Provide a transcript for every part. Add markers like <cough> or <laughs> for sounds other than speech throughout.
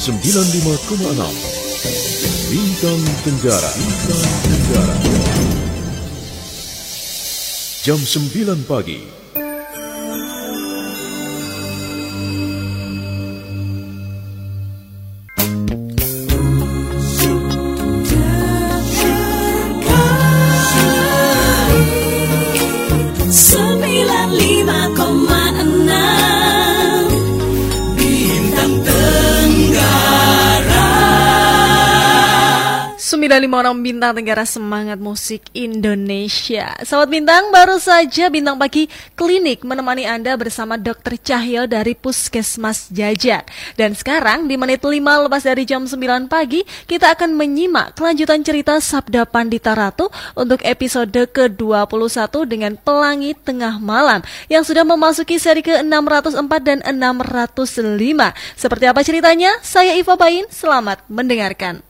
95,6 Bintang Tenggara. Bintang Tenggara. Jam 9 pagi 956 Bintang Tenggara Semangat Musik Indonesia Sahabat Bintang, baru saja Bintang Pagi Klinik menemani Anda bersama Dr. Cahyo dari Puskesmas Jajar Dan sekarang di menit 5 lepas dari jam 9 pagi Kita akan menyimak kelanjutan cerita Sabda Pandita Ratu Untuk episode ke-21 dengan Pelangi Tengah Malam Yang sudah memasuki seri ke-604 dan 605 Seperti apa ceritanya? Saya Iva Bain, selamat mendengarkan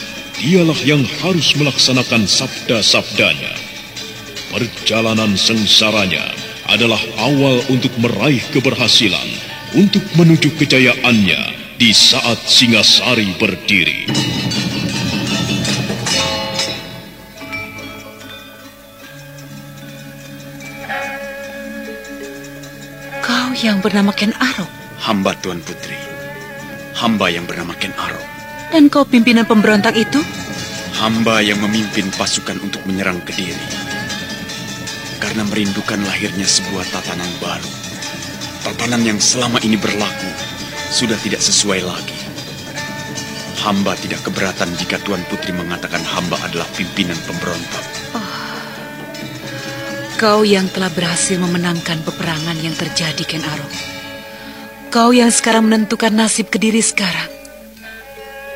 dialah yang harus melaksanakan sabda-sabdanya. Perjalanan sengsaranya adalah awal untuk meraih keberhasilan, untuk menuju kejayaannya di saat Singasari berdiri. Kau yang bernama Ken Arok Hamba Tuan Putri, hamba yang bernama Ken Arok, dan kau pimpinan pemberontak itu? hamba yang memimpin pasukan untuk menyerang Kediri. Karena merindukan lahirnya sebuah tatanan baru. Tatanan yang selama ini berlaku sudah tidak sesuai lagi. Hamba tidak keberatan jika Tuan Putri mengatakan hamba adalah pimpinan pemberontak. Kau yang telah berhasil memenangkan peperangan yang terjadi Ken Arok. Kau yang sekarang menentukan nasib Kediri sekarang.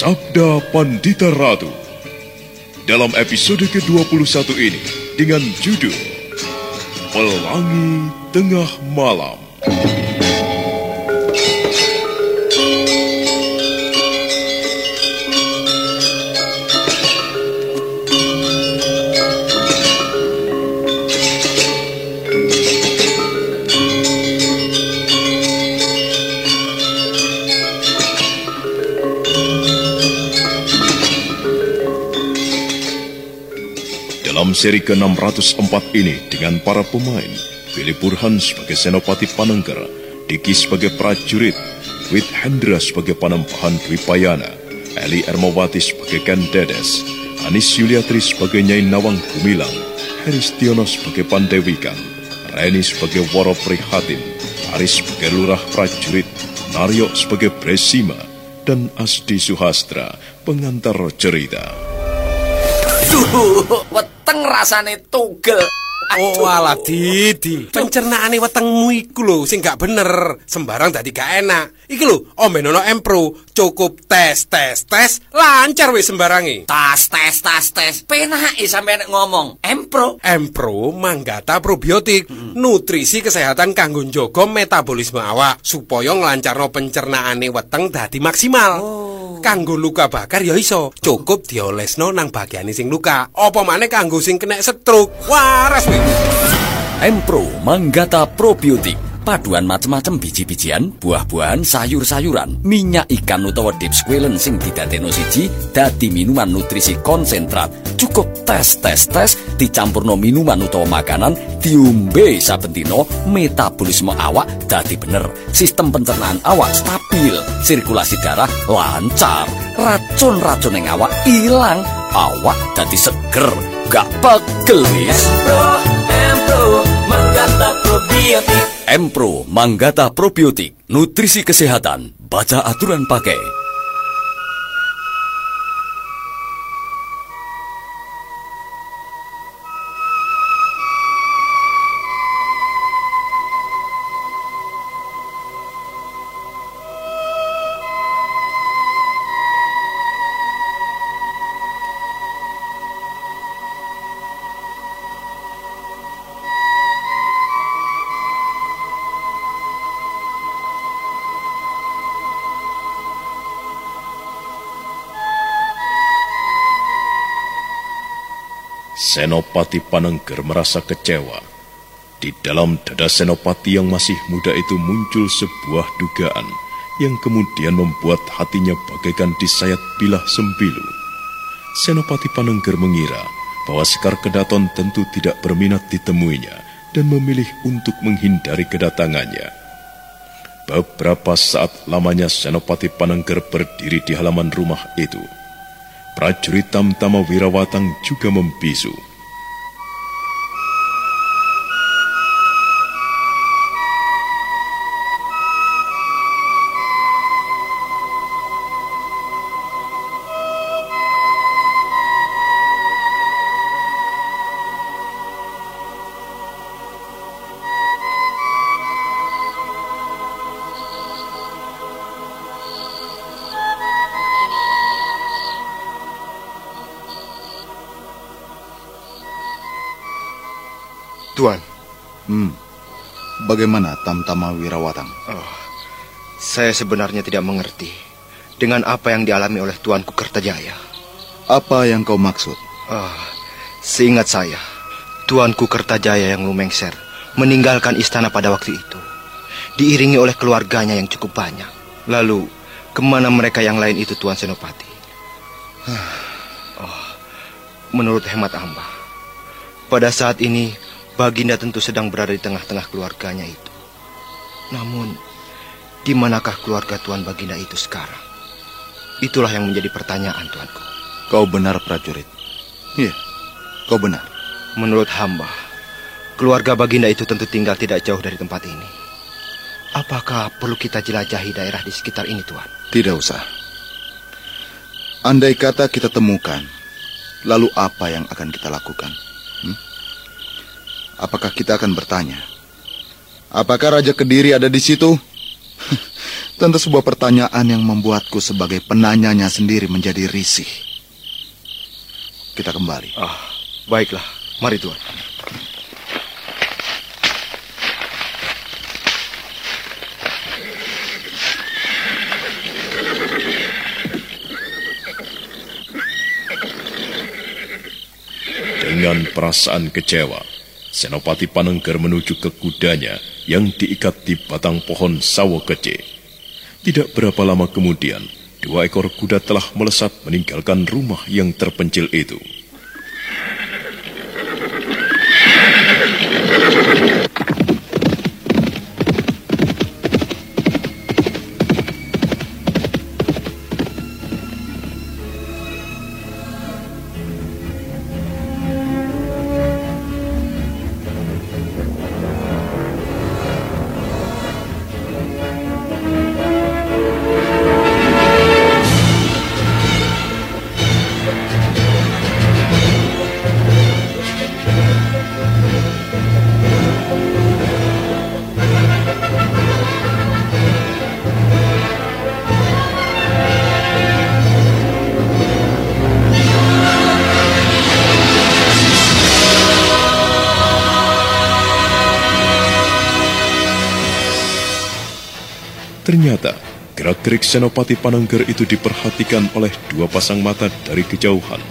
Sabda Pandita Ratu dalam episode ke-21 ini dengan judul Pelangi Tengah Malam. Seri ke-604 ini dengan para pemain Billy Burhan sebagai Senopati Panengger, Diki sebagai prajurit, Wit Hendra sebagai Panembahan Dwipayana, Eli Ermawati sebagai Ken Dedes, Anis Yuliatri sebagai Nyai Nawang Gumilang, Heristiono sebagai Pandewikan, Reni sebagai Waro Prihatin, Aris sebagai Lurah Prajurit, Naryo sebagai Bresima, dan Asdi Suhastra, pengantar cerita. <laughs> Duh, weteng rasane tugel. Oh alah Didi, pencernaane wetengmu iku lho sing gak bener, sembarang dadi gak enak. Iki lho, ombenono Empro, cukup tes tes tes, lancar wis sembarangi. Tas tes tas tes. Penake sampe nek ngomong. Empro. Empro manggata probiotik, nutrisi kesehatan kanggo njaga metabolisme awak supaya nglancarno pencernaane weteng dadi maksimal. Kanggo luka bakar ya iso, cukup diolesno nang bagiane sing luka. Apa maneh kanggo sing kena stroke. Waras wis. Empro Manggata Probiotik Paduan macam-macam biji-bijian, buah-buahan, sayur-sayuran, minyak ikan utawa deep squalen sing didadekno siji dadi minuman nutrisi konsentrat. Cukup tes tes tes dicampurno minuman utawa makanan diombe saben dina metabolisme awak dadi bener. Sistem pencernaan awak stabil, sirkulasi darah lancar, racun-racun yang awak ilang, awak dadi seger, gak pegel wis. Empro, Manggata Probiotik. Empro Manggata Probiotik, nutrisi kesehatan, baca aturan pakai. Senopati Panengger merasa kecewa. Di dalam dada Senopati yang masih muda itu muncul sebuah dugaan yang kemudian membuat hatinya bagaikan disayat bilah sembilu. Senopati Panengger mengira bahwa Sekar Kedaton tentu tidak berminat ditemuinya dan memilih untuk menghindari kedatangannya. Beberapa saat lamanya Senopati Panengger berdiri di halaman rumah itu. Prajurit Tamtama Wirawatang juga membisu. Bagaimana Tamtama Wirawatang? Oh, saya sebenarnya tidak mengerti dengan apa yang dialami oleh Tuanku Kertajaya. Apa yang kau maksud? Oh, seingat saya, Tuanku Kertajaya yang lumengser meninggalkan istana pada waktu itu. Diiringi oleh keluarganya yang cukup banyak. Lalu, ke mana mereka yang lain itu Tuan Senopati? <sighs> Oh, menurut hemat Amba, pada saat ini Baginda tentu sedang berada di tengah-tengah keluarganya itu. Namun, di manakah keluarga Tuan Baginda itu sekarang? Itulah yang menjadi pertanyaan Tuanku. Kau benar prajurit. Iya, kau benar. Menurut hamba, Keluarga Baginda itu tentu tinggal tidak jauh dari tempat ini. Apakah perlu kita jelajahi daerah di sekitar ini, Tuan? Tidak usah. Andai kata kita temukan, lalu apa yang akan kita lakukan? Apakah kita akan bertanya, apakah Raja Kediri ada di situ? <laughs> Tentu sebuah pertanyaan yang membuatku sebagai penanyanya sendiri menjadi risih. Kita kembali. Ah, baiklah. Mari, Tuan. Dengan perasaan kecewa, Senopati Panengger menuju ke kudanya yang diikat di batang pohon sawo kece. Tidak berapa lama kemudian, dua ekor kuda telah melesat meninggalkan rumah yang terpencil itu. Ternyata, gerak-gerik Senopati Panangger itu diperhatikan oleh dua pasang mata dari kejauhan.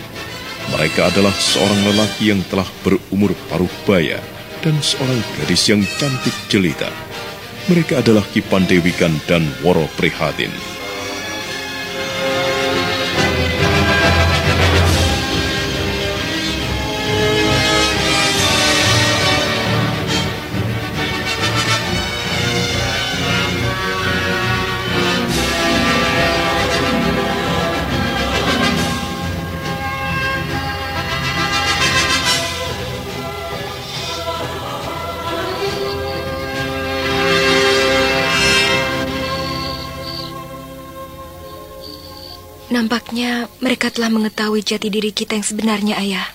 Mereka adalah seorang lelaki yang telah berumur paruh baya dan seorang gadis yang cantik jelita. Mereka adalah Ki Pandewikan dan Woro Prihatin. Mereka telah mengetahui jati diri kita yang sebenarnya, Ayah.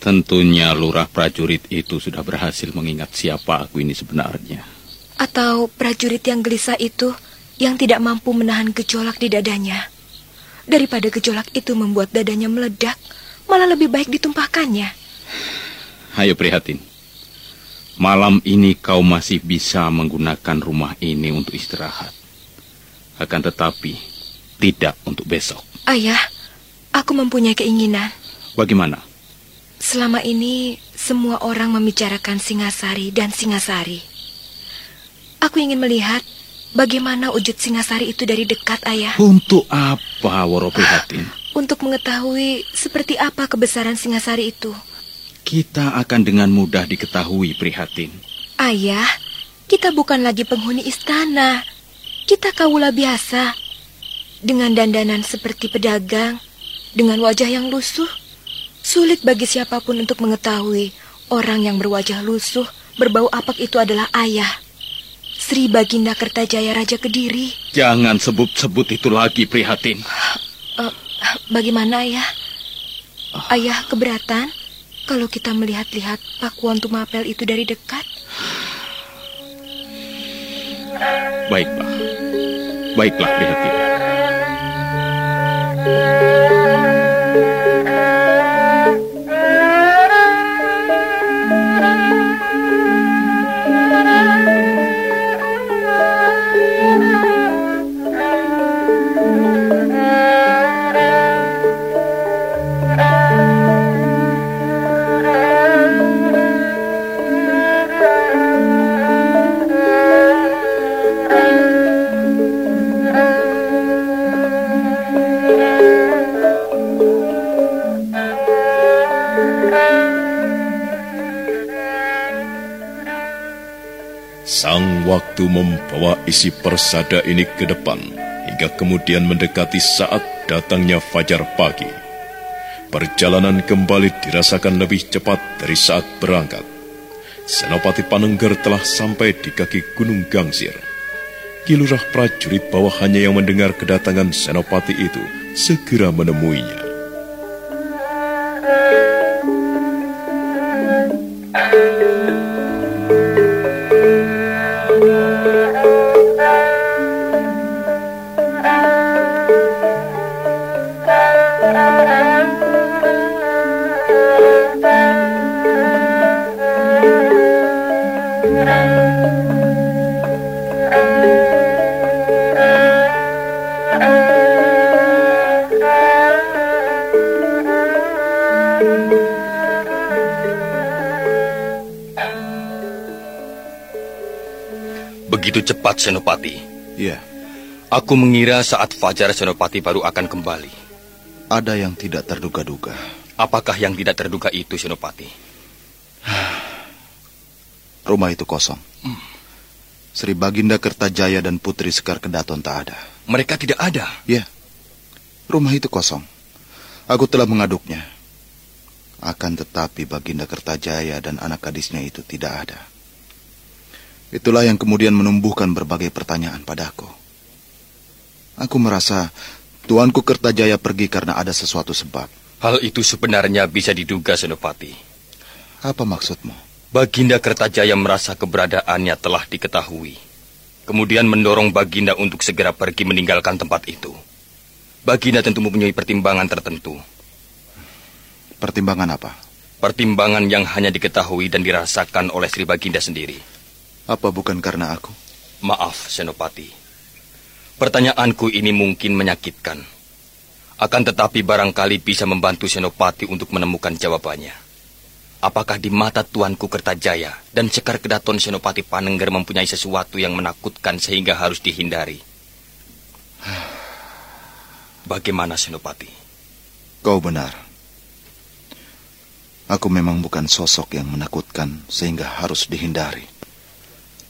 Tentunya lurah prajurit itu sudah berhasil mengingat siapa aku ini sebenarnya. Atau prajurit yang gelisah itu yang tidak mampu menahan gejolak di dadanya. Daripada gejolak itu membuat dadanya meledak, malah lebih baik ditumpahkannya. Ayo prihatin. Malam ini kau masih bisa menggunakan rumah ini untuk istirahat. Akan tetapi, tidak untuk besok. Ayah, aku mempunyai keinginan. Bagaimana? Selama ini semua orang membicarakan Singasari dan Singasari. Aku ingin melihat bagaimana wujud Singasari itu dari dekat, Ayah. Untuk apa, Woro Prihatin? Untuk mengetahui seperti apa kebesaran Singasari itu. Kita akan dengan mudah diketahui, Prihatin. Ayah, kita bukan lagi penghuni istana. Kita kaula biasa. Dengan dandanan seperti pedagang, dengan wajah yang lusuh, sulit bagi siapa pun untuk mengetahui orang yang berwajah lusuh, berbau apak itu adalah ayah. Sri Baginda Kertajaya Raja Kediri. Jangan sebut-sebut itu lagi, Prihatin. Uh, bagaimana, ayah? Ayah keberatan kalau kita melihat-lihat Pakuan Tumapel itu dari dekat? Baiklah. Baiklah, Prihatin. Sang waktu membawa isi persada ini ke depan hingga kemudian mendekati saat datangnya fajar pagi. Perjalanan kembali dirasakan lebih cepat dari saat berangkat. Senopati Panengger telah sampai di kaki Gunung Gangsir. Kilurah prajurit bawahannya yang mendengar kedatangan Senopati itu segera menemuinya. Senopati. Iya. Aku mengira saat Fajar Senopati baru akan kembali. Ada yang tidak terduga-duga. Apakah yang tidak terduga itu Senopati? <sighs> Rumah itu kosong. Hmm. Sri Baginda Kertajaya dan Putri Sekar Kedaton tak ada. Mereka tidak ada. Ya. Rumah itu kosong. Aku telah mengaduknya. Akan tetapi Baginda Kertajaya dan anak gadisnya itu tidak ada. Itulah yang kemudian menumbuhkan berbagai pertanyaan padaku. Aku merasa Tuanku Kertajaya pergi karena ada sesuatu sebab. Hal itu sebenarnya bisa diduga Senopati. Apa maksudmu? Baginda Kertajaya merasa keberadaannya telah diketahui. Kemudian mendorong Baginda untuk segera pergi meninggalkan tempat itu. Baginda tentu mempunyai pertimbangan tertentu. Pertimbangan apa? Pertimbangan yang hanya diketahui dan dirasakan oleh Sri Baginda sendiri. Apa bukan karena aku? Maaf, Senopati. Pertanyaanku ini mungkin menyakitkan. Akan tetapi barangkali bisa membantu Senopati untuk menemukan jawabannya. Apakah di mata Tuanku Kertajaya dan Sekar Kedaton Senopati Panengger mempunyai sesuatu yang menakutkan sehingga harus dihindari? Bagaimana Senopati? Kau benar. Aku memang bukan sosok yang menakutkan sehingga harus dihindari.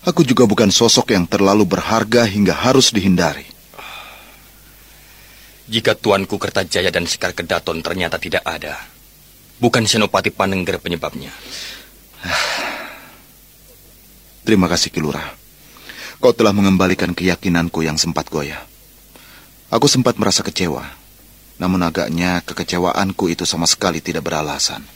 Aku juga bukan sosok yang terlalu berharga hingga harus dihindari. Jika Tuanku Kertajaya dan Sekar Kedaton ternyata tidak ada, bukan Senopati Panengger penyebabnya. Terima kasih Kilura. Kau telah mengembalikan keyakinanku yang sempat goyah. Aku sempat merasa kecewa. Namun agaknya kekecewaanku itu sama sekali tidak beralasan.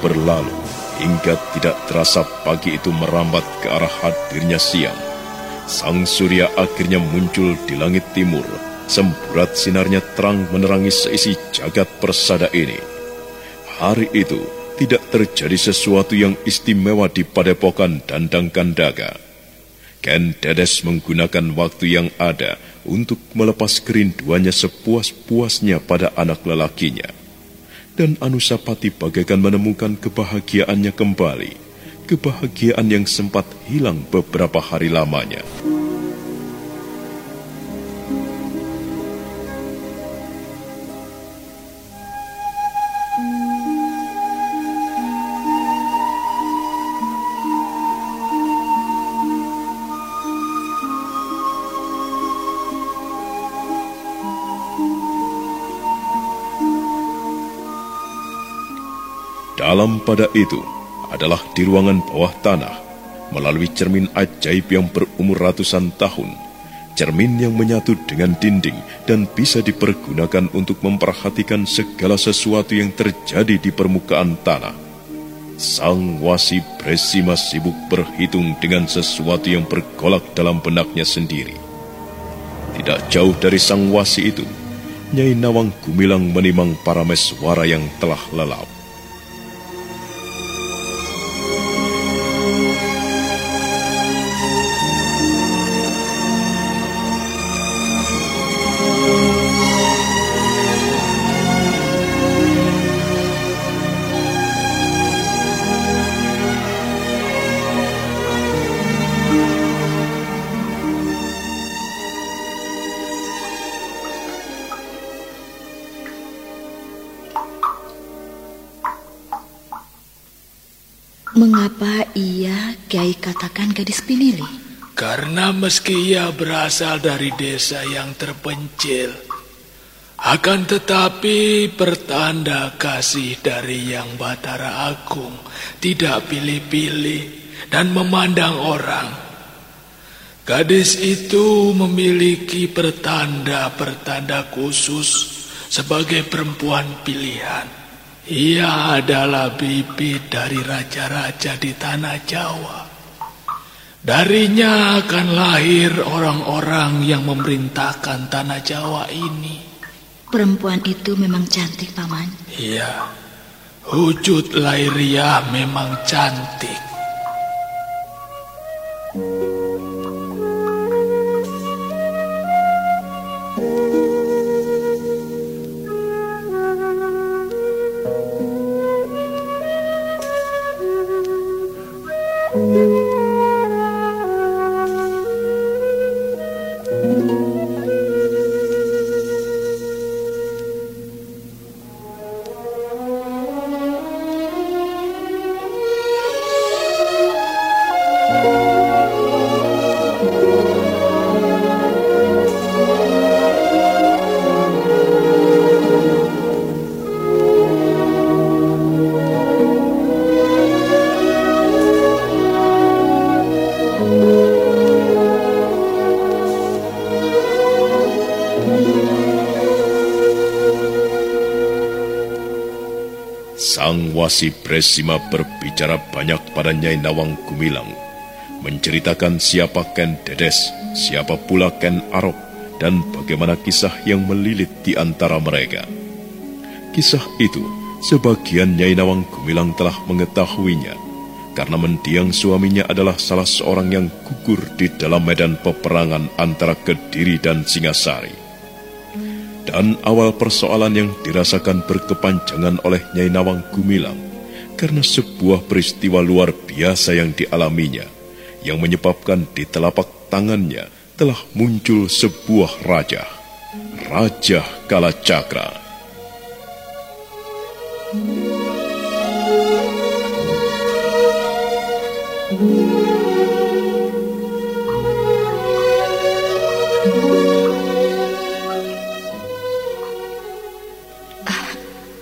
Berlalu hingga tidak terasa pagi itu merambat ke arah hadirnya siang. Sang surya akhirnya muncul di langit timur. Semburat sinarnya terang menerangi seisi jagat persada ini. Hari itu tidak terjadi sesuatu yang istimewa di padepokan Dandang Kandaga. Ken Dedes menggunakan waktu yang ada untuk melepas kerinduannya sepuas-puasnya pada anak lelakinya dan Anusapati bagaikan menemukan kebahagiaannya kembali, kebahagiaan yang sempat hilang beberapa hari lamanya. Pada itu adalah di ruangan bawah tanah, melalui cermin ajaib yang berumur ratusan tahun, cermin yang menyatu dengan dinding dan bisa dipergunakan untuk memperhatikan segala sesuatu yang terjadi di permukaan tanah. Sang wasi Bresima sibuk berhitung dengan sesuatu yang bergolak dalam benaknya sendiri. Tidak jauh dari sang wasi itu, Nyai Nawang Gumilang menimang para meswara yang telah lelap. Meski ia berasal dari desa yang terpencil, akan tetapi pertanda kasih dari Yang Batara Agung tidak pilih-pilih dan memandang orang. Gadis itu memiliki pertanda-pertanda khusus sebagai perempuan pilihan. Ia adalah bibit dari raja-raja di tanah Jawa. Darinya akan lahir orang-orang yang memerintahkan tanah Jawa ini. Perempuan itu memang cantik, Paman. Iya, wujud lahiriah memang cantik. Sang Wasi Bresima berbicara banyak pada Nyai Nawang Gumilang, menceritakan siapa Ken Dedes, siapa pula Ken Arok, dan bagaimana kisah yang melilit di antara mereka. Kisah itu, sebagian Nyai Nawang Gumilang telah mengetahuinya, karena mendiang suaminya adalah salah seorang yang gugur di dalam medan peperangan antara Kediri dan Singasari. Dan awal persoalan yang dirasakan berkepanjangan oleh Nyai Nawang Gumilang karena sebuah peristiwa luar biasa yang dialaminya yang menyebabkan di telapak tangannya telah muncul sebuah raja, Raja Kalacakra.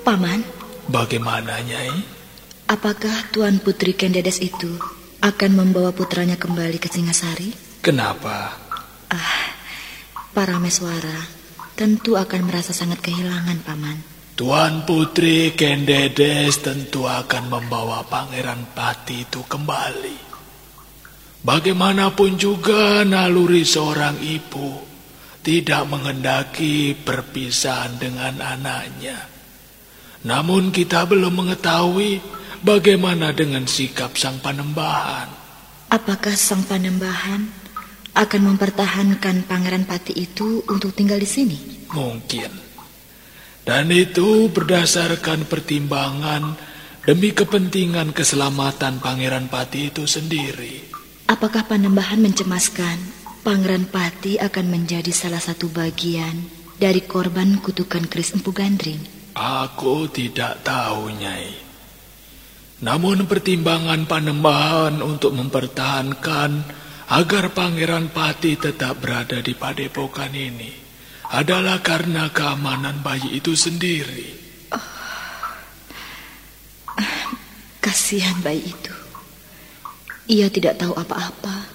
Paman, Bagaimana, Nyai? apakah Tuan Putri Kendedes itu akan membawa putranya kembali ke Singasari? Kenapa? Para meswara tentu akan merasa sangat kehilangan, Paman. Tuan Putri Kendedes tentu akan membawa Pangeran Pati itu kembali. Bagaimanapun juga naluri seorang ibu tidak menghendaki perpisahan dengan anaknya. Namun kita belum mengetahui bagaimana dengan sikap sang panembahan. Apakah sang panembahan akan mempertahankan Pangeran Pati itu untuk tinggal di sini? Mungkin. Dan itu berdasarkan pertimbangan demi kepentingan keselamatan Pangeran Pati itu sendiri. Apakah panembahan mencemaskan Pangeran Pati akan menjadi salah satu bagian dari korban kutukan Kris Empu Gandring? Aku tidak tahu, Nyai. Namun pertimbangan panembahan untuk mempertahankan agar Pangeran Pati tetap berada di padepokan ini adalah karena keamanan bayi itu sendiri. Kasihan bayi itu. Ia tidak tahu apa-apa.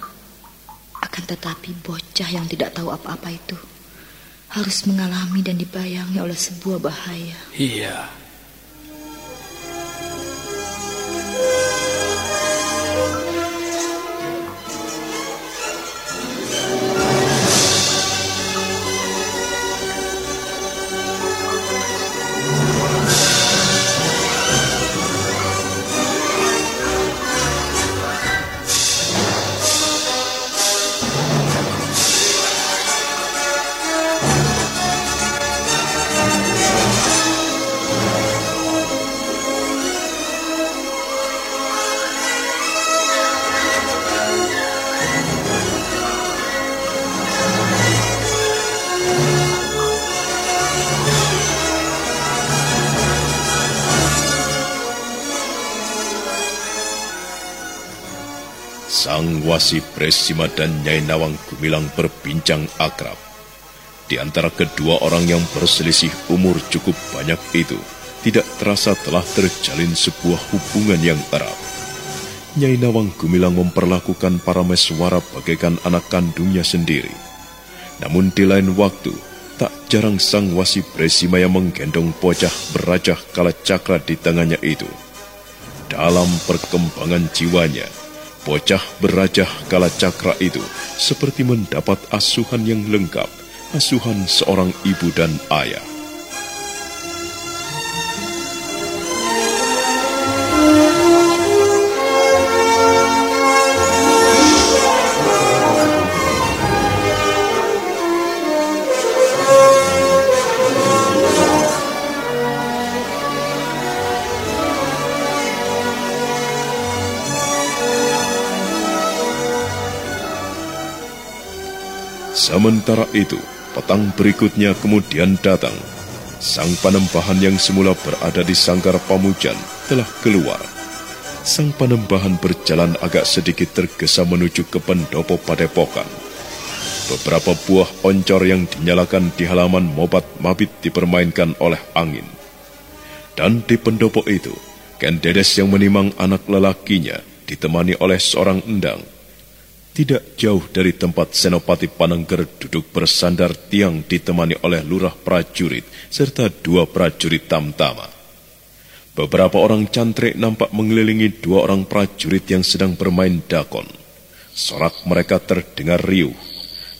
Akan tetapi bocah yang tidak tahu apa-apa itu harus mengalami dan dibayangi oleh sebuah bahaya. Iya. Sang Wasi Presima dan Nyai Nawang Gumilang berbincang akrab. Di antara kedua orang yang berselisih umur cukup banyak itu, tidak terasa telah terjalin sebuah hubungan yang erat. Nyai Nawang Gumilang memperlakukan para meswara bagaikan anak kandungnya sendiri. Namun di lain waktu, tak jarang sang wasi Presima yang menggendong bocah berajah kala cakra di tangannya itu. Dalam perkembangan jiwanya, bocah berajah kala cakra itu seperti mendapat asuhan yang lengkap, asuhan seorang ibu dan ayah. Sementara itu, petang berikutnya kemudian datang. Sang panembahan yang semula berada di sangkar pamujan telah keluar. Sang panembahan berjalan agak sedikit tergesa menuju ke pendopo padepokan. Beberapa buah oncor yang dinyalakan di halaman mobat mabit dipermainkan oleh angin. Dan di pendopo itu, Ken Dedes yang menimang anak lelakinya ditemani oleh seorang endang tidak jauh dari tempat Senopati Panengger duduk bersandar tiang ditemani oleh lurah prajurit serta dua prajurit tamtama. Beberapa orang cantrik nampak mengelilingi dua orang prajurit yang sedang bermain dakon. Sorak mereka terdengar riuh,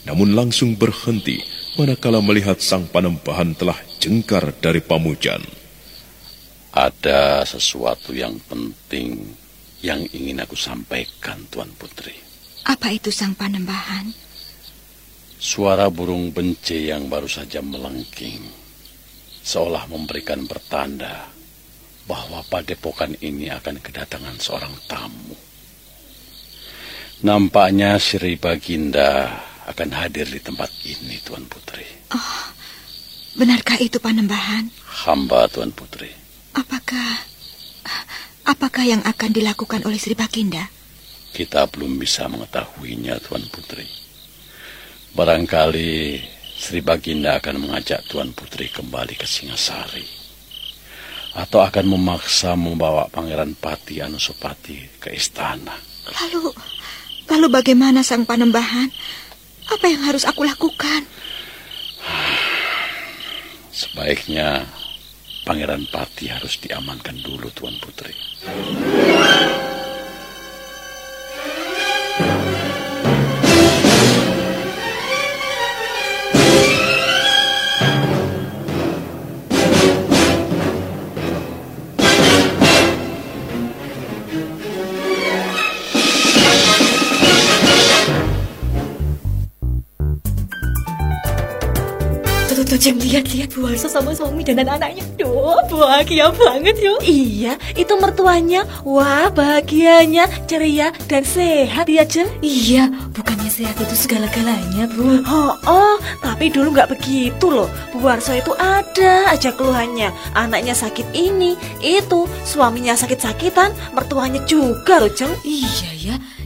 namun langsung berhenti manakala melihat sang panembahan telah jengkar dari pamujan. Ada sesuatu yang penting yang ingin aku sampaikan, Tuan Putri. Apa itu sang panembahan? Suara burung bence yang baru saja melengking, seolah memberikan pertanda bahwa padepokan ini akan kedatangan seorang tamu. Nampaknya Sri Baginda akan hadir di tempat ini, Tuan Putri. Oh, benarkah itu panembahan? Hamba, Tuan Putri. Apakah, apakah yang akan dilakukan oleh Sri Baginda? Kita belum bisa mengetahuinya, Tuan Putri. Barangkali Sri Baginda akan mengajak Tuan Putri kembali ke Singasari. Atau akan memaksa membawa Pangeran Pati Anusopati ke istana. Lalu, lalu bagaimana sang panembahan? Apa yang harus aku lakukan? Sebaiknya Pangeran Pati harus diamankan dulu, Tuan Putri. Thank you. Jeng, lihat-lihat Bu Warsa sama suami dan anak-anaknya. Duh, bahagia banget yuk. Iya, itu mertuanya. Wah, bahagianya, ceria dan sehat ya, Jeng. Iya, bukannya sehat itu segala-galanya, Bu. Oh, oh, tapi dulu nggak begitu loh. Bu Warso itu ada aja keluhannya. Anaknya sakit ini, itu, suaminya sakit-sakitan, mertuanya juga loh, Jeng. Iya ya,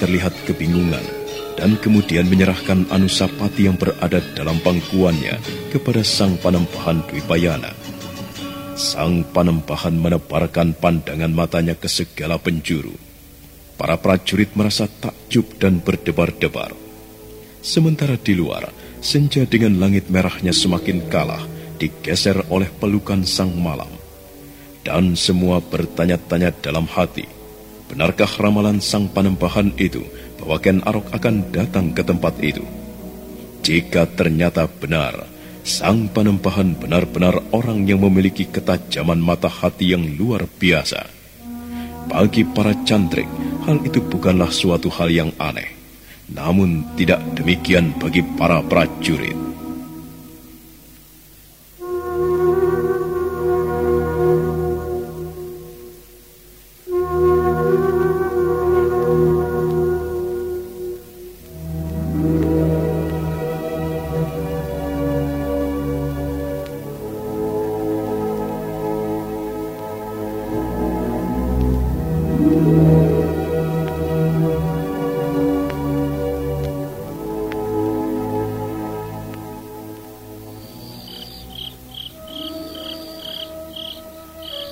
terlihat kebingungan dan kemudian menyerahkan Anusapati yang berada dalam pangkuannya kepada sang panembahan Dwipayana. Sang panembahan menebarkan pandangan matanya ke segala penjuru. Para prajurit merasa takjub dan berdebar-debar. Sementara di luar, senja dengan langit merahnya semakin kalah digeser oleh pelukan sang malam. Dan semua bertanya-tanya dalam hati, benarkah ramalan sang panembahan itu bahwa Ken Arok akan datang ke tempat itu? Jika ternyata benar, sang panembahan benar-benar orang yang memiliki ketajaman mata hati yang luar biasa. Bagi para cantrik, hal itu bukanlah suatu hal yang aneh. Namun tidak demikian bagi para prajurit.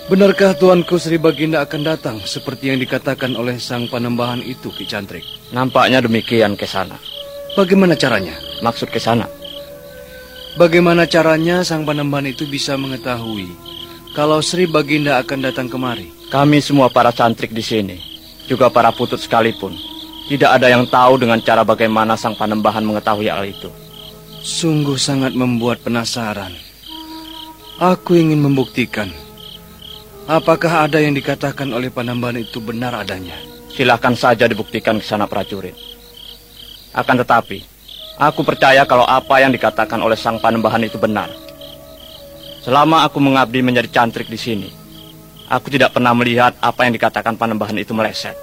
Benarkah Tuanku Sri Baginda akan datang seperti yang dikatakan oleh sang panembahan itu, Ki Cantrik? Nampaknya demikian ke sana. Bagaimana caranya? Maksud ke sana. Bagaimana caranya sang panembahan itu bisa mengetahui kalau Sri Baginda akan datang kemari? Kami semua para cantrik di sini, juga para putut sekalipun, tidak ada yang tahu dengan cara bagaimana sang panembahan mengetahui hal itu. Sungguh sangat membuat penasaran. Aku ingin membuktikan apakah ada yang dikatakan oleh panembahan itu benar adanya. Silahkan saja dibuktikan ke sana prajurit. Akan tetapi, aku percaya kalau apa yang dikatakan oleh sang panembahan itu benar. Selama aku mengabdi menjadi cantrik di sini, aku tidak pernah melihat apa yang dikatakan panembahan itu meleset.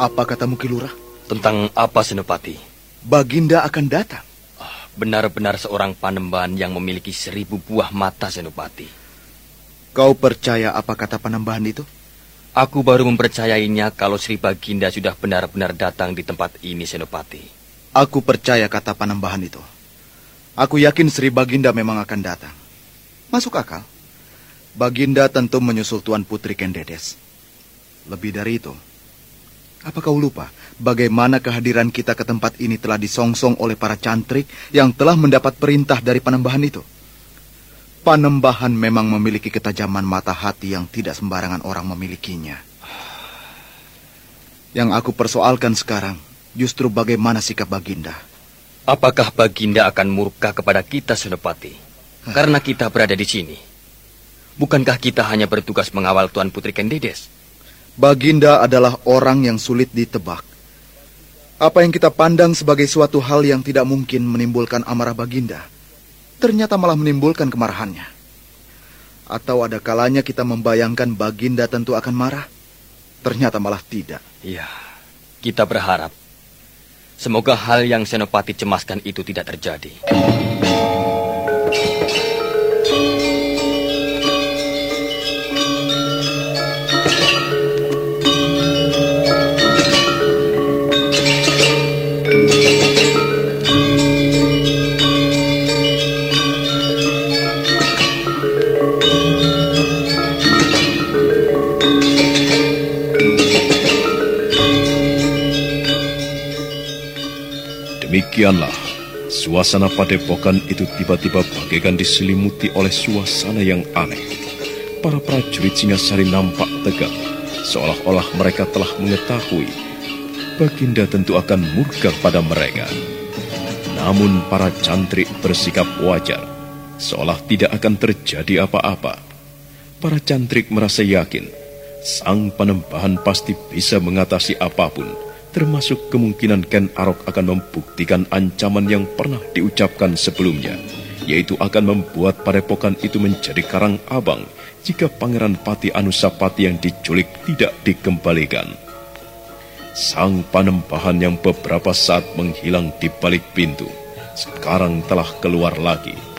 Apa katamu Kilurah? Tentang apa Senopati? Baginda akan datang. Benar-benar seorang panembahan yang memiliki seribu buah mata Senopati. Kau percaya apa kata panembahan itu? Aku baru mempercayainya kalau Sri Baginda sudah benar-benar datang di tempat ini Senopati. Aku percaya kata panembahan itu. Aku yakin Sri Baginda memang akan datang. Masuk akal. Baginda tentu menyusul Tuan Putri Kendedes. Lebih dari itu, Apa kau lupa bagaimana kehadiran kita ke tempat ini telah disongsong oleh para cantrik yang telah mendapat perintah dari panembahan itu? Panembahan memang memiliki ketajaman mata hati yang tidak sembarangan orang memilikinya. Yang aku persoalkan sekarang justru bagaimana sikap Baginda. Apakah Baginda akan murka kepada kita, Senopati? Karena kita berada di sini. Bukankah kita hanya bertugas mengawal Tuan Putri Kendedes? Baginda adalah orang yang sulit ditebak. Apa yang kita pandang sebagai suatu hal yang tidak mungkin menimbulkan amarah Baginda, ternyata malah menimbulkan kemarahannya. Atau ada kalanya kita membayangkan Baginda tentu akan marah, ternyata malah tidak. Iya, kita berharap. Semoga hal yang Senopati cemaskan itu tidak terjadi. Suasana padepokan itu tiba-tiba bagaikan diselimuti oleh suasana yang aneh. Para prajurit Singasari nampak tegang, seolah-olah mereka telah mengetahui Baginda tentu akan murka pada mereka. Namun para cantrik bersikap wajar, seolah tidak akan terjadi apa-apa. Para cantrik merasa yakin, sang penembahan pasti bisa mengatasi apa pun termasuk kemungkinan Ken Arok akan membuktikan ancaman yang pernah diucapkan sebelumnya, yaitu akan membuat padepokan itu menjadi karang abang jika Pangeran Pati Anusapati yang diculik tidak dikembalikan. Sang panembahan yang beberapa saat menghilang di balik pintu, sekarang telah keluar lagi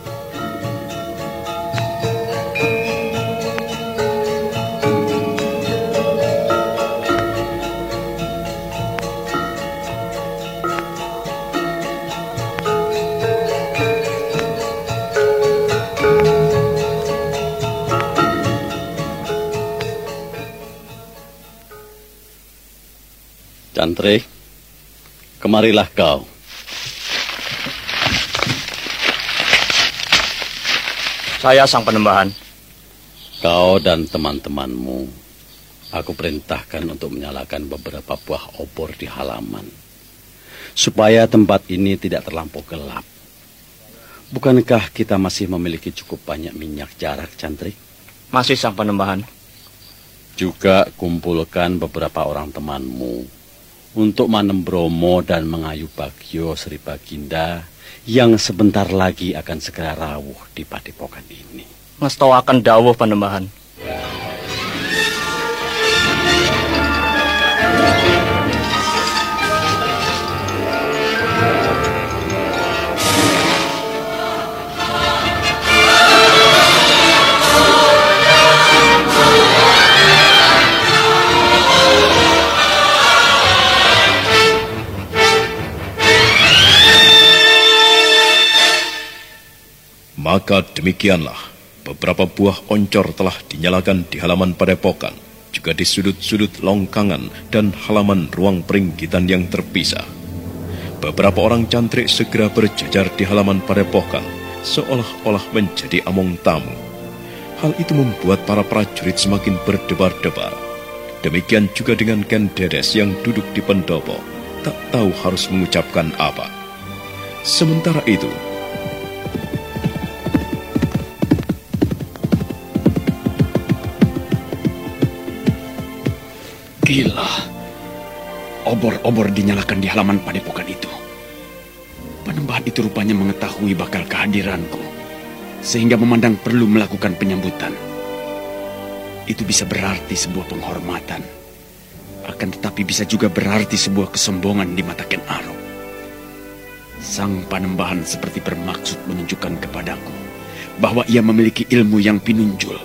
Cantrik, kemarilah kau. Saya sang penembahan. Kau dan teman-temanmu, aku perintahkan untuk menyalakan beberapa buah obor di halaman. Supaya tempat ini tidak terlampau gelap. Bukankah kita masih memiliki cukup banyak minyak jarak, Cantrik? Masih sang penembahan. Juga kumpulkan beberapa orang temanmu untuk Manem Bromo dan mengayu Bagio Sri Baginda yang sebentar lagi akan segera rawuh di padepokan ini. akan dawuh panembahan. Maka demikianlah, beberapa buah oncor telah dinyalakan di halaman padepokan, juga di sudut-sudut longkangan dan halaman ruang peringgitan yang terpisah. Beberapa orang cantrik segera berjajar di halaman padepokan, seolah-olah menjadi among tamu. Hal itu membuat para prajurit semakin berdebar-debar. Demikian juga dengan Ken Dedes yang duduk di pendopo, tak tahu harus mengucapkan apa. Sementara itu, Obor-obor dinyalakan di halaman padepokan itu. Penembahan itu rupanya mengetahui bakal kehadiranku. Sehingga memandang perlu melakukan penyambutan. Itu bisa berarti sebuah penghormatan. Akan tetapi bisa juga berarti sebuah kesombongan di mata Ken Arok. Sang panembahan seperti bermaksud menunjukkan kepadaku bahwa ia memiliki ilmu yang pinunjul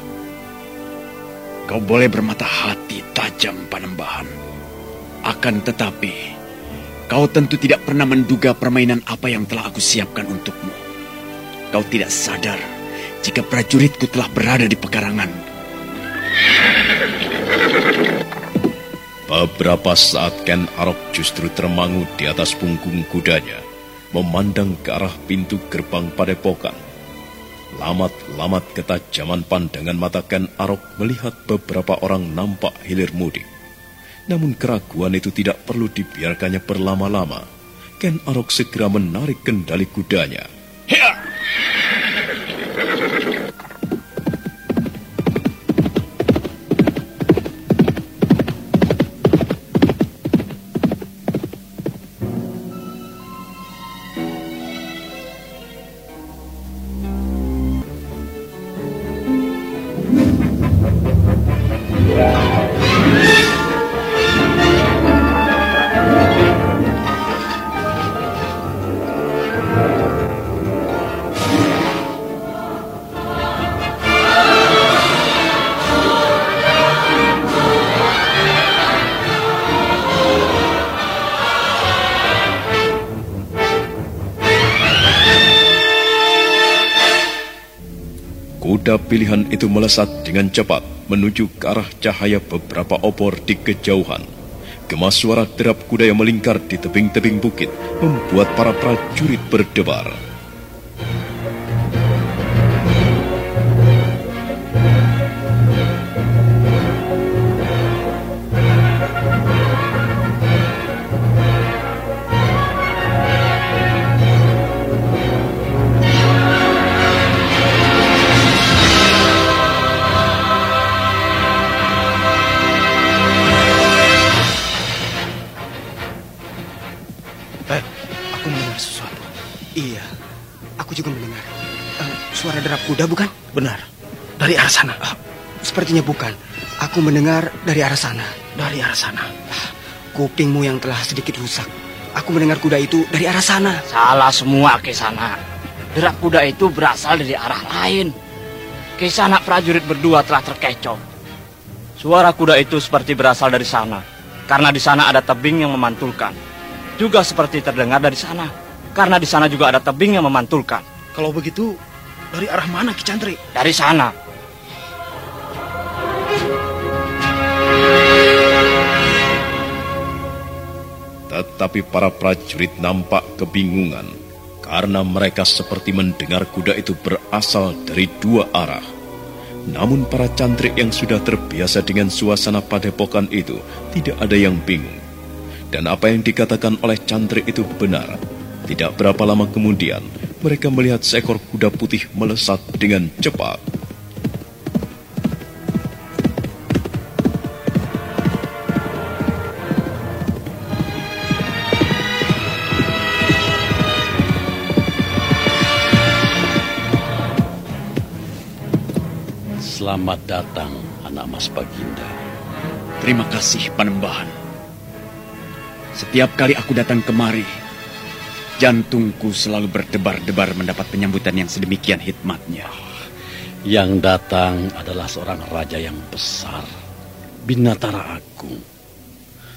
Kau boleh bermata hati tajam panembahan. Akan tetapi, kau tentu tidak pernah menduga permainan apa yang telah aku siapkan untukmu. Kau tidak sadar jika prajuritku telah berada di pekarangan. Beberapa saat Ken Arok justru termangu di atas punggung kudanya, memandang ke arah pintu gerbang padepokan. Lamat-lamat ketajaman pandangan mata Ken Arok melihat beberapa orang nampak hilir mudik. Namun keraguan itu tidak perlu dibiarkannya berlama-lama. Ken Arok segera menarik kendali kudanya. Pilihan itu melesat dengan cepat menuju ke arah cahaya beberapa obor di kejauhan. Gemas suara derap kuda yang melingkar di tebing-tebing bukit membuat para prajurit berdebar. Kuda bukan? Benar. Dari arah sana. sepertinya bukan. Aku mendengar dari arah sana. Dari arah sana. kupingmu yang telah sedikit rusak. Aku mendengar kuda itu dari arah sana. Salah semua ke sana. Derap kuda itu berasal dari arah lain. Ke sana prajurit berdua telah terkecoh. Suara kuda itu seperti berasal dari sana. Karena di sana ada tebing yang memantulkan. Juga seperti terdengar dari sana. Karena di sana juga ada tebing yang memantulkan. Kalau begitu, dari arah mana Ki Cantri? Dari sana. Tetapi para prajurit nampak kebingungan karena mereka seperti mendengar kuda itu berasal dari dua arah. Namun para cantrik yang sudah terbiasa dengan suasana padepokan itu tidak ada yang bingung. Dan apa yang dikatakan oleh cantrik itu benar. Tidak berapa lama kemudian, mereka melihat seekor kuda putih melesat dengan cepat. Selamat datang, anak Mas Baginda. Terima kasih, Panembahan. Setiap kali aku datang kemari, jantungku selalu berdebar-debar mendapat penyambutan yang sedemikian hikmatnya. Yang datang adalah seorang raja yang besar, Binatara Agung.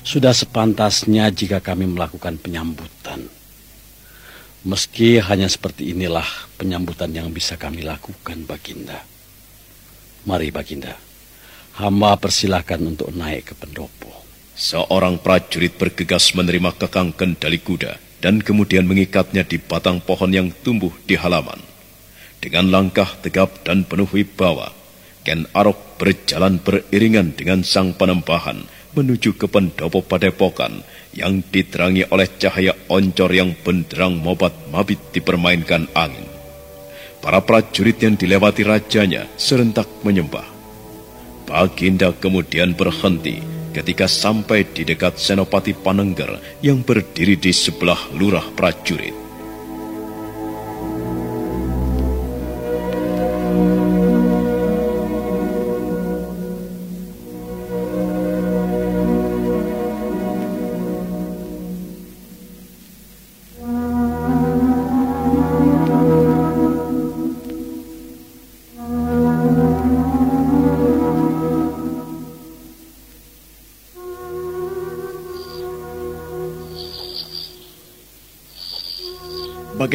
Sudah sepantasnya jika kami melakukan penyambutan. Meski hanya seperti inilah penyambutan yang bisa kami lakukan, Baginda. Mari, Baginda. Hamba persilahkan untuk naik ke pendopo. Seorang prajurit bergegas menerima kekang kendali kuda dan kemudian mengikatnya di batang pohon yang tumbuh di halaman. Dengan langkah tegap dan penuh wibawa, Ken Arok berjalan beriringan dengan sang penembahan menuju ke pendopo padepokan yang diterangi oleh cahaya oncor yang benderang mobat mabit dipermainkan angin. Para prajurit yang dilewati rajanya serentak menyembah. Baginda kemudian berhenti ketika sampai di dekat Senopati Panengger yang berdiri di sebelah lurah prajurit.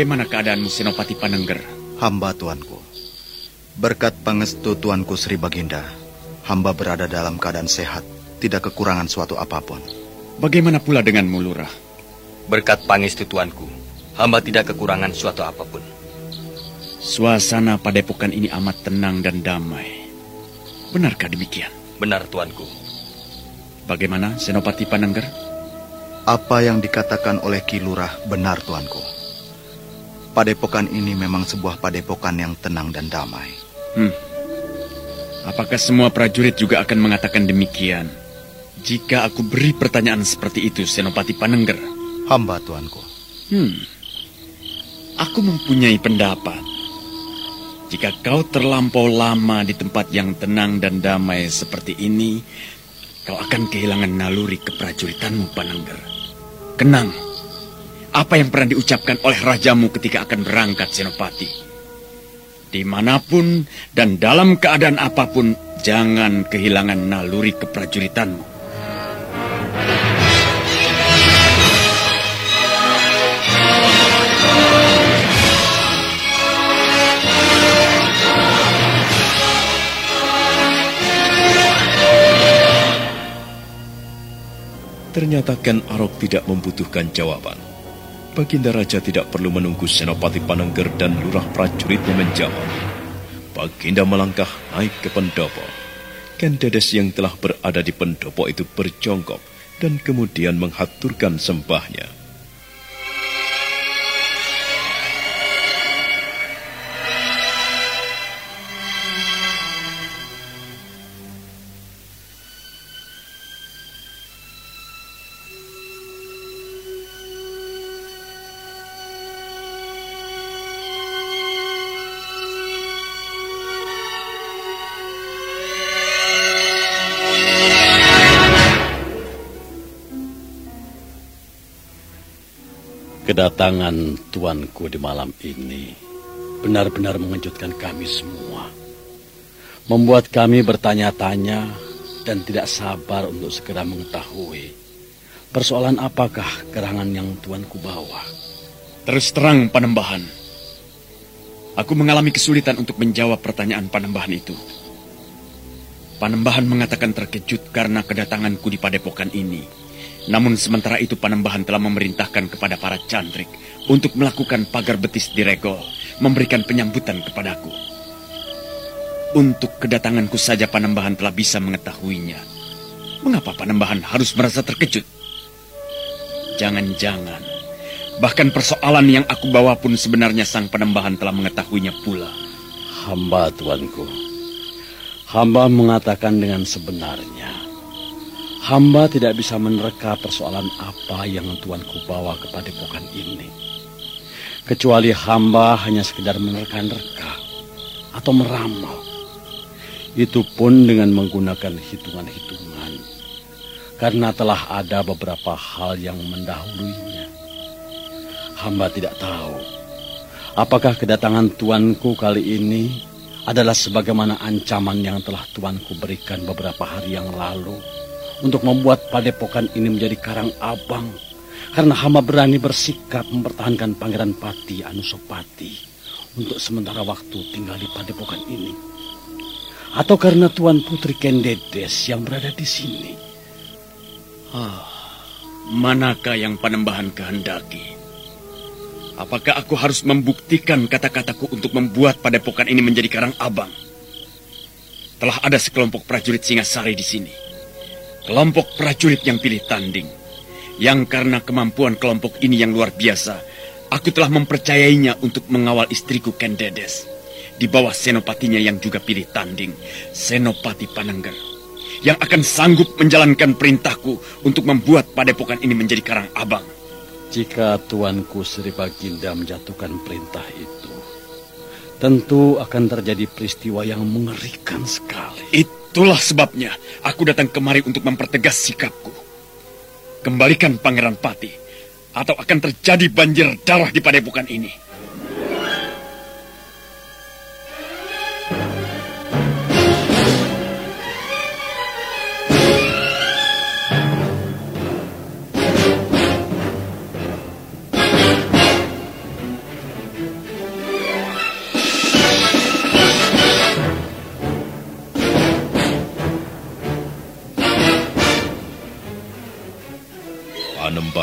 Bagaimana keadaanmu, Senopati Panengger? Hamba tuanku. Berkat pangestu tuanku Sri Baginda, hamba berada dalam keadaan sehat, tidak kekurangan suatu apa pun. Bagaimana pula denganmu, Lurah? Berkat pangestu tuanku, hamba tidak kekurangan suatu apa pun. Suasana padepokan ini amat tenang dan damai. Benarkah demikian? Benar, tuanku. Bagaimana, Senopati Panengger? Apa yang dikatakan oleh Ki Lurah benar, tuanku. Padepokan ini memang sebuah padepokan yang tenang dan damai. Hmm. Apakah semua prajurit juga akan mengatakan demikian? Jika aku beri pertanyaan seperti itu, Senopati Panengger. Hamba, tuanku. Hmm. Aku mempunyai pendapat. Jika kau terlampau lama di tempat yang tenang dan damai seperti ini, kau akan kehilangan naluri keprajuritanmu, Panengger. Kenang, apa yang pernah diucapkan oleh rajamu ketika akan berangkat, Senopati. Di mana pun dan dalam keadaan apa pun, jangan kehilangan naluri keprajuritanmu. Ternyata Ken Arok tidak membutuhkan jawaban. Baginda Raja tidak perlu menunggu Senopati Panengger dan lurah prajuritnya menjawab. Baginda melangkah naik ke pendopo. Ken Dedes yang telah berada di pendopo itu berjongkok dan kemudian menghaturkan sembahnya. Kedatangan tuanku di malam ini benar-benar mengejutkan kami semua. Membuat kami bertanya-tanya dan tidak sabar untuk segera mengetahui persoalan apakah gerangan yang tuanku bawa. Terus terang, Panembahan. Aku mengalami kesulitan untuk menjawab pertanyaan Panembahan itu. Panembahan mengatakan terkejut karena kedatanganku di padepokan ini namun sementara itu Panembahan telah memerintahkan kepada para cantrik untuk melakukan pagar betis di Regol, memberikan penyambutan kepadaku. Untuk kedatanganku saja Panembahan telah bisa mengetahuinya. Mengapa Panembahan harus merasa terkejut? Jangan-jangan, bahkan persoalan yang aku bawa pun sebenarnya sang Panembahan telah mengetahuinya pula. Hamba tuanku, hamba mengatakan dengan sebenarnya Hamba tidak bisa menerka persoalan apa yang tuanku bawa ke padepokan ini. Kecuali hamba hanya sekedar menerka-nerka atau meramal. Itu pun dengan menggunakan hitungan-hitungan. Karena telah ada beberapa hal yang mendahulunya. Hamba tidak tahu apakah kedatangan tuanku kali ini adalah sebagaimana ancaman yang telah tuanku berikan beberapa hari yang lalu untuk membuat padepokan ini menjadi karang abang karena hamba berani bersikap mempertahankan Pangeran Pati Anusopati untuk sementara waktu tinggal di padepokan ini. Atau karena Tuan Putri Kendedes yang berada di sini. Ah, manakah yang panembahan kehendaki? Apakah aku harus membuktikan kata-kataku untuk membuat padepokan ini menjadi karang abang? Telah ada sekelompok prajurit Singasari di sini. Kelompok prajurit yang pilih tanding. Yang karena kemampuan kelompok ini yang luar biasa, aku telah mempercayainya untuk mengawal istriku Kendedes. Di bawah senopatinya yang juga pilih tanding, Senopati Panengger. Yang akan sanggup menjalankan perintahku untuk membuat padepokan ini menjadi karang abang. Jika tuanku Sri Baginda menjatuhkan perintah itu, tentu akan terjadi peristiwa yang mengerikan sekali. Itulah sebabnya aku datang kemari untuk mempertegas sikapku. Kembalikan Pangeran Pati, atau akan terjadi banjir darah di padepokan ini.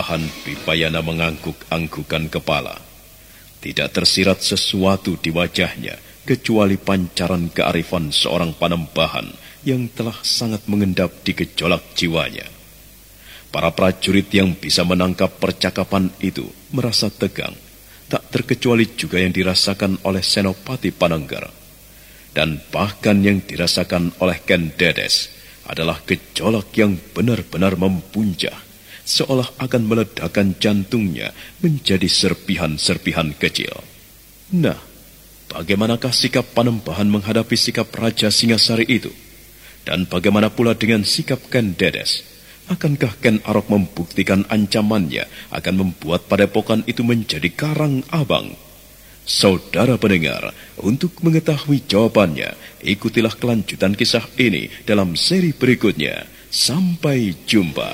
Panembahan Bipayana mengangguk-anggukan kepala. Tidak tersirat sesuatu di wajahnya kecuali pancaran kearifan seorang Panembahan yang telah sangat mengendap di gejolak jiwanya. Para prajurit yang bisa menangkap percakapan itu merasa tegang, tak terkecuali juga yang dirasakan oleh Senopati Pananggar. Dan bahkan yang dirasakan oleh Ken Dedes adalah gejolak yang benar-benar mempuncah seolah akan meledakkan jantungnya menjadi serpihan-serpihan kecil. Nah, bagaimanakah sikap Panembahan menghadapi sikap Raja Singasari itu? Dan bagaimana pula dengan sikap Ken Dedes? Akankah Ken Arok membuktikan ancamannya akan membuat padepokan itu menjadi karang abang? Saudara pendengar, untuk mengetahui jawabannya, ikutilah kelanjutan kisah ini dalam seri berikutnya. Sampai jumpa.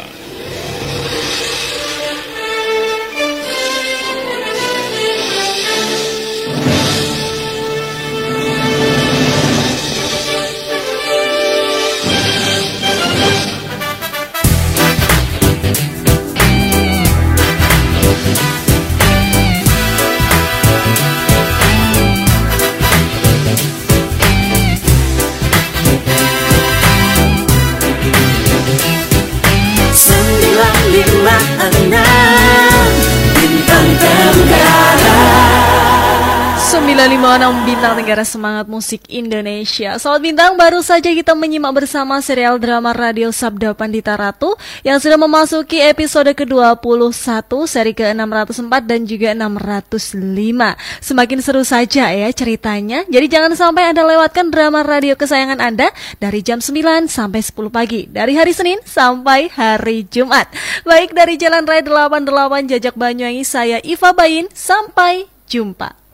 night. 956 Bintang Tenggara Semangat Musik Indonesia. Sobat Bintang, baru saja kita menyimak bersama serial drama radio Sabda Pandita Ratu Yang sudah memasuki episode ke-21, seri ke-604 dan juga 605 Semakin seru saja ya ceritanya. Jadi jangan sampai Anda lewatkan drama radio kesayangan Anda Dari jam 9 sampai 10 pagi. Dari hari Senin sampai hari Jumat. Baik dari Jalan Raya 88 Jajak Banyuwangi, saya Iva Bayin. Sampai jumpa